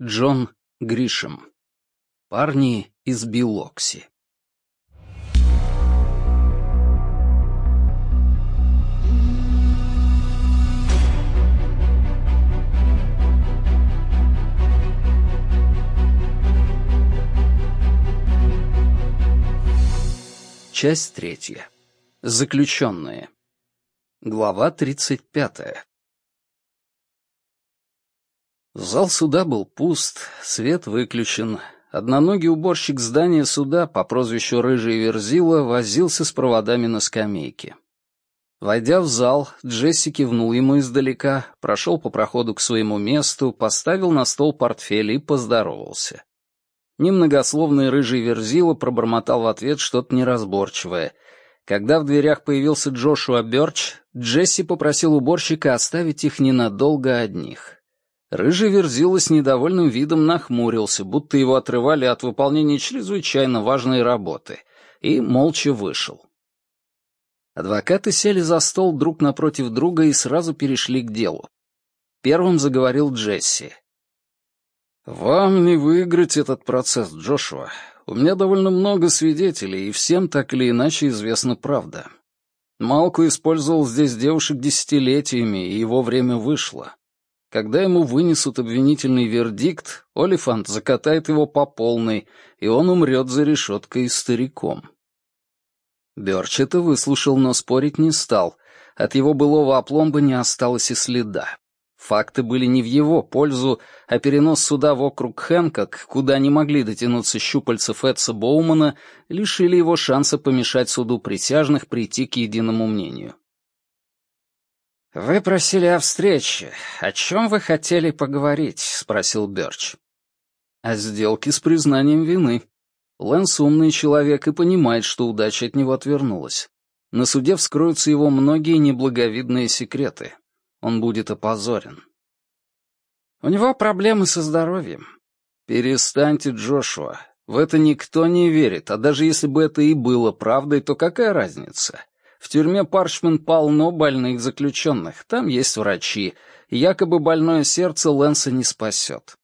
Джон Гришем. Парни из Билокси. Часть третья. Заключенные. Глава тридцать пятая. Зал суда был пуст, свет выключен. Одноногий уборщик здания суда по прозвищу Рыжий Верзила возился с проводами на скамейке. Войдя в зал, Джесси кивнул ему издалека, прошел по проходу к своему месту, поставил на стол портфель и поздоровался. Немногословный рыжий верзила пробормотал в ответ что-то неразборчивое. Когда в дверях появился Джошуа Бёрч, Джесси попросил уборщика оставить их ненадолго одних. Рыжий верзила с недовольным видом нахмурился, будто его отрывали от выполнения чрезвычайно важной работы, и молча вышел. Адвокаты сели за стол друг напротив друга и сразу перешли к делу. Первым заговорил Джесси. «Вам не выиграть этот процесс, Джошуа. У меня довольно много свидетелей, и всем так или иначе известна правда. Малку использовал здесь девушек десятилетиями, и его время вышло. Когда ему вынесут обвинительный вердикт, Олифант закатает его по полной, и он умрет за решеткой стариком». Бёрч это выслушал, но спорить не стал. От его былого опломба не осталось и следа. Факты были не в его пользу, а перенос суда в округ Хэнкок, куда не могли дотянуться щупальца Фетса Боумана, лишили его шанса помешать суду присяжных прийти к единому мнению. «Вы просили о встрече. О чем вы хотели поговорить?» — спросил Бёрч. «О сделке с признанием вины. Лэнс умный человек и понимает, что удача от него отвернулась. На суде вскроются его многие неблаговидные секреты он будет опозорен. У него проблемы со здоровьем. Перестаньте, Джошуа. В это никто не верит, а даже если бы это и было правдой, то какая разница? В тюрьме Парчмен полно больных заключенных, там есть врачи, якобы больное сердце Лэнса не спасет.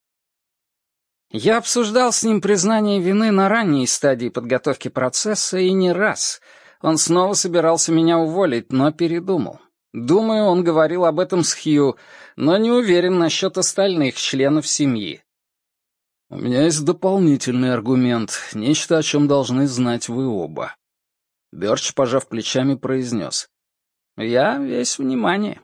Я обсуждал с ним признание вины на ранней стадии подготовки процесса и не раз. Он снова собирался меня уволить, но передумал. Думаю, он говорил об этом с Хью, но не уверен насчет остальных членов семьи. У меня есть дополнительный аргумент, нечто, о чем должны знать вы оба. Бёрч, пожав плечами, произнес. «Я весь внимание».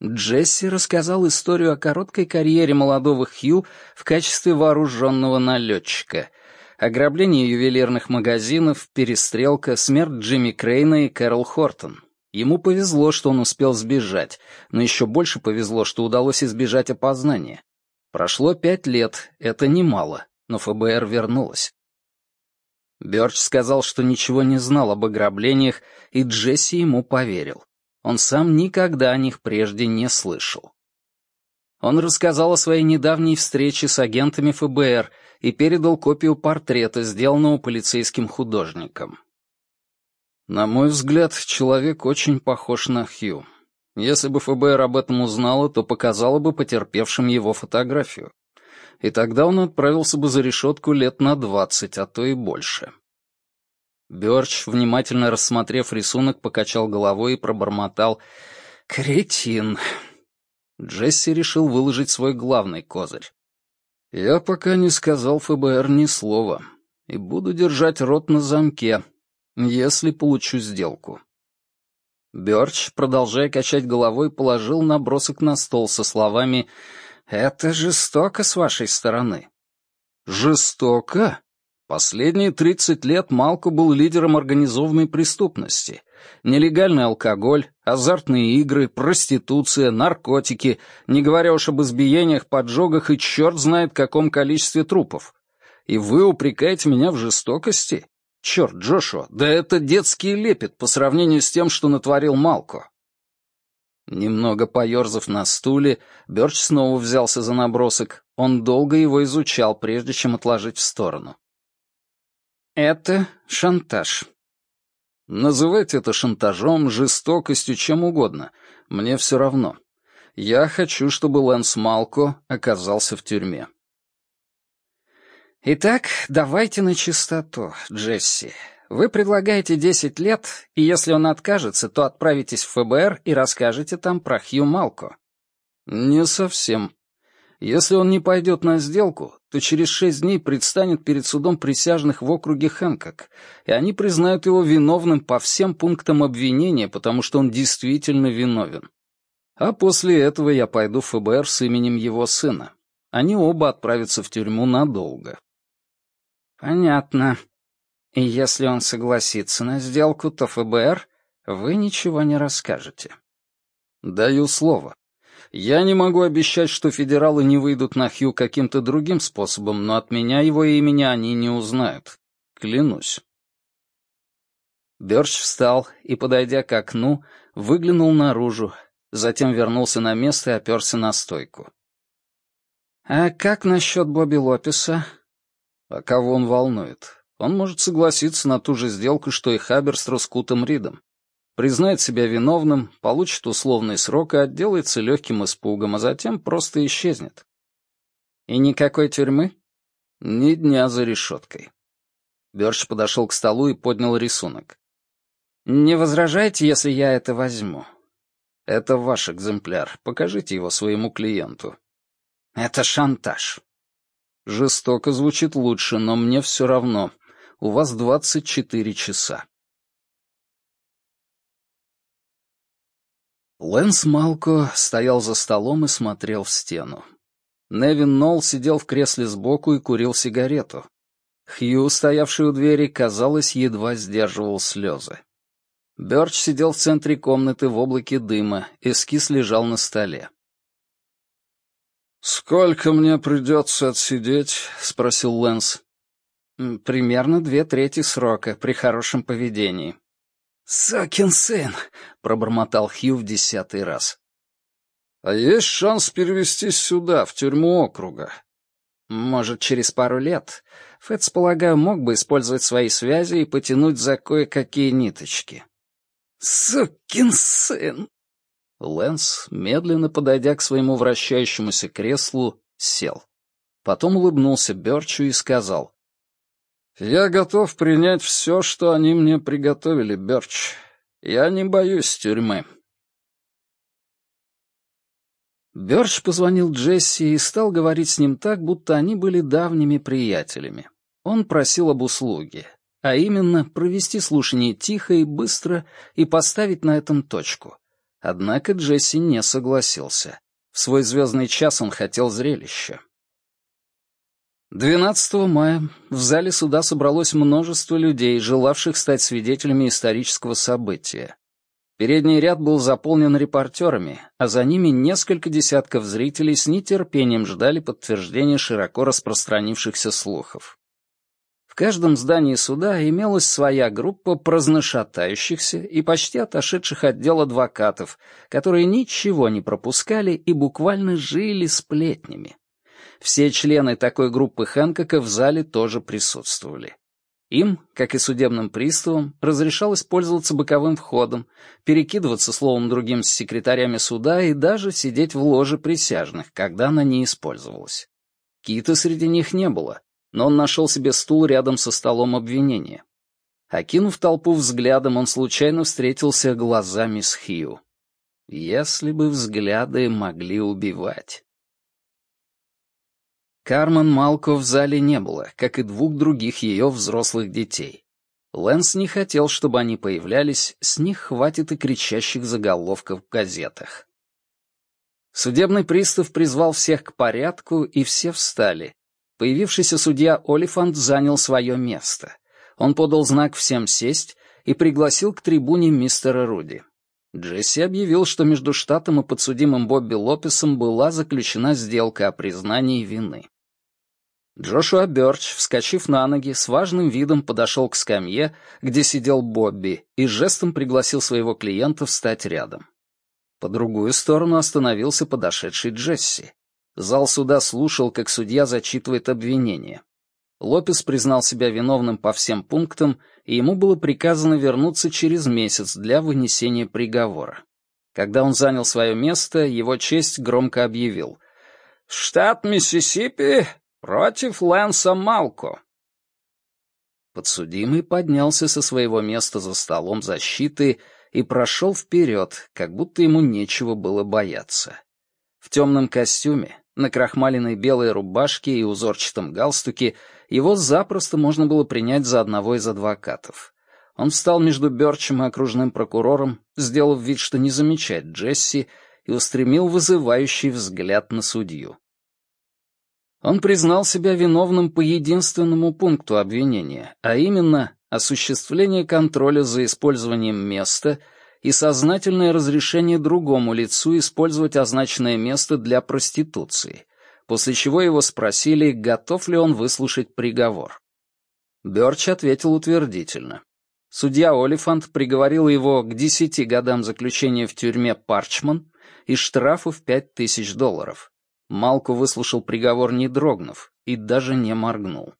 Джесси рассказал историю о короткой карьере молодого Хью в качестве вооруженного налетчика, ограбление ювелирных магазинов, перестрелка, смерть Джимми Крейна и Кэрол Хортон. Ему повезло, что он успел сбежать, но еще больше повезло, что удалось избежать опознания. Прошло пять лет, это немало, но ФБР вернулось. Бёрч сказал, что ничего не знал об ограблениях, и Джесси ему поверил. Он сам никогда о них прежде не слышал. Он рассказал о своей недавней встрече с агентами ФБР и передал копию портрета, сделанного полицейским художником. На мой взгляд, человек очень похож на Хью. Если бы ФБР об этом узнало, то показало бы потерпевшим его фотографию. И тогда он отправился бы за решетку лет на двадцать, а то и больше. Бёрч, внимательно рассмотрев рисунок, покачал головой и пробормотал «Кретин». Джесси решил выложить свой главный козырь. «Я пока не сказал ФБР ни слова, и буду держать рот на замке, если получу сделку. Бёрч, продолжая качать головой, положил набросок на стол со словами «Это жестоко с вашей стороны». «Жестоко?» Последние 30 лет Малко был лидером организованной преступности. Нелегальный алкоголь, азартные игры, проституция, наркотики, не говоря уж об избиениях, поджогах и черт знает каком количестве трупов. И вы упрекаете меня в жестокости? Черт, Джошуа, да это детский лепет по сравнению с тем, что натворил Малко. Немного поерзав на стуле, Бёрч снова взялся за набросок. Он долго его изучал, прежде чем отложить в сторону. «Это шантаж». «Называйте это шантажом, жестокостью, чем угодно. Мне все равно. Я хочу, чтобы Лэнс Малко оказался в тюрьме. Итак, давайте на чистоту, Джесси. Вы предлагаете 10 лет, и если он откажется, то отправитесь в ФБР и расскажете там про Хью Малко. Не совсем. Если он не пойдет на сделку, то через шесть дней предстанет перед судом присяжных в округе Хэнкок, и они признают его виновным по всем пунктам обвинения, потому что он действительно виновен. А после этого я пойду в ФБР с именем его сына. Они оба отправятся в тюрьму надолго. Понятно. И если он согласится на сделку, то ФБР вы ничего не расскажете. Даю слово. Я не могу обещать, что федералы не выйдут на Хью каким-то другим способом, но от меня его имени они не узнают. Клянусь. Бёрч встал и, подойдя к окну, выглянул наружу, затем вернулся на место и оперся на стойку. «А как насчет Бобби Лопеса?» «А кого он волнует? Он может согласиться на ту же сделку, что и Хабер с Роскутом Ридом признает себя виновным, получит условный срок и отделается легким испугом, а затем просто исчезнет. И никакой тюрьмы? Ни дня за решеткой. Бёрч подошел к столу и поднял рисунок. «Не возражайте, если я это возьму?» «Это ваш экземпляр. Покажите его своему клиенту». «Это шантаж». «Жестоко звучит лучше, но мне все равно. У вас двадцать четыре часа». Лэнс Малко стоял за столом и смотрел в стену. Невин Нолл сидел в кресле сбоку и курил сигарету. Хью, стоявший у двери, казалось, едва сдерживал слезы. Бёрч сидел в центре комнаты в облаке дыма, эскиз лежал на столе. «Сколько мне придется отсидеть?» — спросил Лэнс. «Примерно две трети срока, при хорошем поведении», «Сокин сын!» — пробормотал Хью в десятый раз. «А есть шанс перевестись сюда, в тюрьму округа?» «Может, через пару лет. Фэтс, полагаю, мог бы использовать свои связи и потянуть за кое-какие ниточки». «Сукин сын!» Лэнс, медленно подойдя к своему вращающемуся креслу, сел. Потом улыбнулся Бёрчу и сказал. «Я готов принять все, что они мне приготовили, Бёрч. Я не боюсь тюрьмы». Бёрч позвонил Джесси и стал говорить с ним так, будто они были давними приятелями. Он просил об услуге, а именно провести слушание тихо и быстро и поставить на этом точку. Однако Джесси не согласился. В свой звездный час он хотел зрелища. 12 мая в зале суда собралось множество людей, желавших стать свидетелями исторического события. Передний ряд был заполнен репортерами, а за ними несколько десятков зрителей с нетерпением ждали подтверждения широко распространившихся слухов. В каждом здании суда имелась своя группа праздношатающихся и почти отошедших от дел адвокатов, которые ничего не пропускали и буквально жили сплетнями. Все члены такой группы Хэнкока в зале тоже присутствовали. Им, как и судебным приставам, разрешалось пользоваться боковым входом, перекидываться словом другим с секретарями суда и даже сидеть в ложе присяжных, когда она не использовалась. Кита среди них не было, но он нашел себе стул рядом со столом обвинения. Окинув толпу взглядом, он случайно встретился глазами с Хью. Если бы взгляды могли убивать. Кармен Малко в зале не было, как и двух других ее взрослых детей. Лэнс не хотел, чтобы они появлялись, с них хватит и кричащих заголовков в газетах. Судебный пристав призвал всех к порядку, и все встали. Появившийся судья Олифант занял свое место. Он подал знак всем сесть и пригласил к трибуне мистера Руди. Джесси объявил, что между штатом и подсудимым Бобби Лопесом была заключена сделка о признании вины. Джошуа Бёрч, вскочив на ноги, с важным видом подошел к скамье, где сидел Бобби, и жестом пригласил своего клиента встать рядом. По другую сторону остановился подошедший Джесси. Зал суда слушал, как судья зачитывает обвинение. Лопес признал себя виновным по всем пунктам, и ему было приказано вернуться через месяц для вынесения приговора. Когда он занял свое место, его честь громко объявил. «Штат Миссисипи против Лэнса Малко». Подсудимый поднялся со своего места за столом защиты и прошел вперед, как будто ему нечего было бояться. В темном костюме, на крахмаленной белой рубашке и узорчатом галстуке его запросто можно было принять за одного из адвокатов. Он встал между Бёрчем и окружным прокурором, сделав вид, что не замечает Джесси, и устремил вызывающий взгляд на судью. Он признал себя виновным по единственному пункту обвинения, а именно осуществление контроля за использованием места и сознательное разрешение другому лицу использовать означенное место для проституции, после чего его спросили, готов ли он выслушать приговор. Бёрч ответил утвердительно. Судья Олифант приговорил его к десяти годам заключения в тюрьме Парчман и штрафу в пять тысяч долларов. Малку выслушал приговор не дрогнув и даже не моргнул.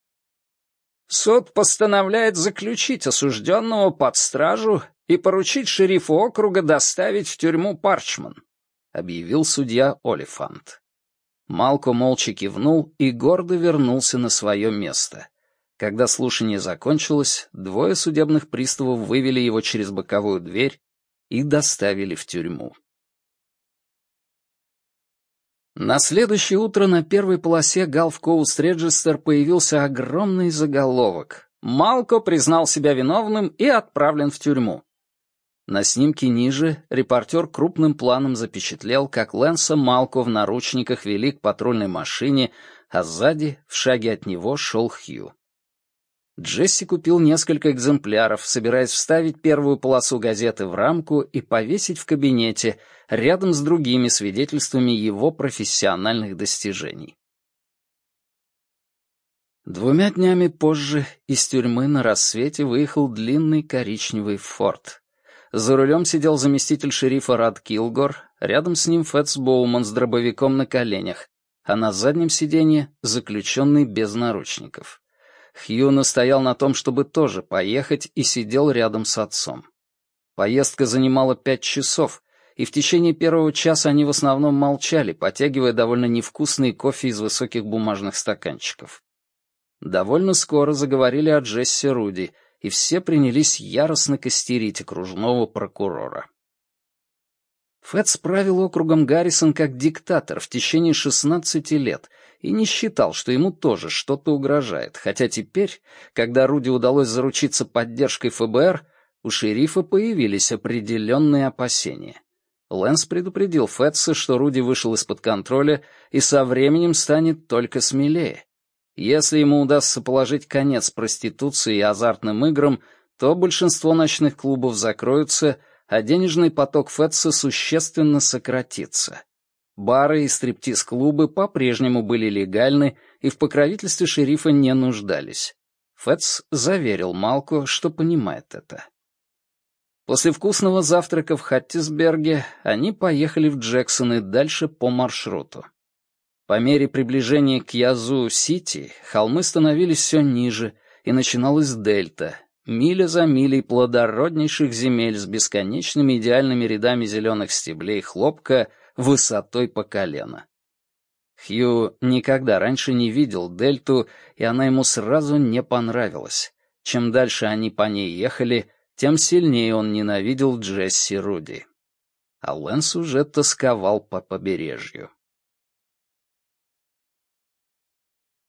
«Суд постановляет заключить осужденного под стражу и поручить шерифу округа доставить в тюрьму Парчман», — объявил судья Олифант. Малко молча кивнул и гордо вернулся на свое место. Когда слушание закончилось, двое судебных приставов вывели его через боковую дверь и доставили в тюрьму. На следующее утро на первой полосе Галф Коуст Реджистер появился огромный заголовок. Малко признал себя виновным и отправлен в тюрьму. На снимке ниже репортер крупным планом запечатлел, как Лэнса Малко в наручниках вели к патрульной машине, а сзади, в шаге от него, шел Хью. Джесси купил несколько экземпляров, собираясь вставить первую полосу газеты в рамку и повесить в кабинете рядом с другими свидетельствами его профессиональных достижений. Двумя днями позже из тюрьмы на рассвете выехал длинный коричневый форт. За рулем сидел заместитель шерифа Рад Килгор, рядом с ним Фэтс Боуман с дробовиком на коленях, а на заднем сиденье заключенный без наручников. Хью настоял на том, чтобы тоже поехать, и сидел рядом с отцом. Поездка занимала пять часов, и в течение первого часа они в основном молчали, потягивая довольно невкусный кофе из высоких бумажных стаканчиков. Довольно скоро заговорили о Джесси Руди, и все принялись яростно костерить окружного прокурора. Фэтт справил округом Гаррисон как диктатор в течение 16 лет и не считал, что ему тоже что-то угрожает, хотя теперь, когда Руди удалось заручиться поддержкой ФБР, у шерифа появились определенные опасения. Лэнс предупредил Фетса, что Руди вышел из-под контроля и со временем станет только смелее. Если ему удастся положить конец проституции и азартным играм, то большинство ночных клубов закроются, а денежный поток Фетса существенно сократится. Бары и стриптиз-клубы по-прежнему были легальны и в покровительстве шерифа не нуждались. Фетс заверил Малку, что понимает это. После вкусного завтрака в Хаттисберге они поехали в Джексон и дальше по маршруту. По мере приближения к Язу-Сити холмы становились все ниже, и начиналась дельта, миля за милей плодороднейших земель с бесконечными идеальными рядами зеленых стеблей хлопка — высотой по колено. Хью никогда раньше не видел дельту, и она ему сразу не понравилась. Чем дальше они по ней ехали, тем сильнее он ненавидел Джесси Руди. А Лэнс уже тосковал по побережью.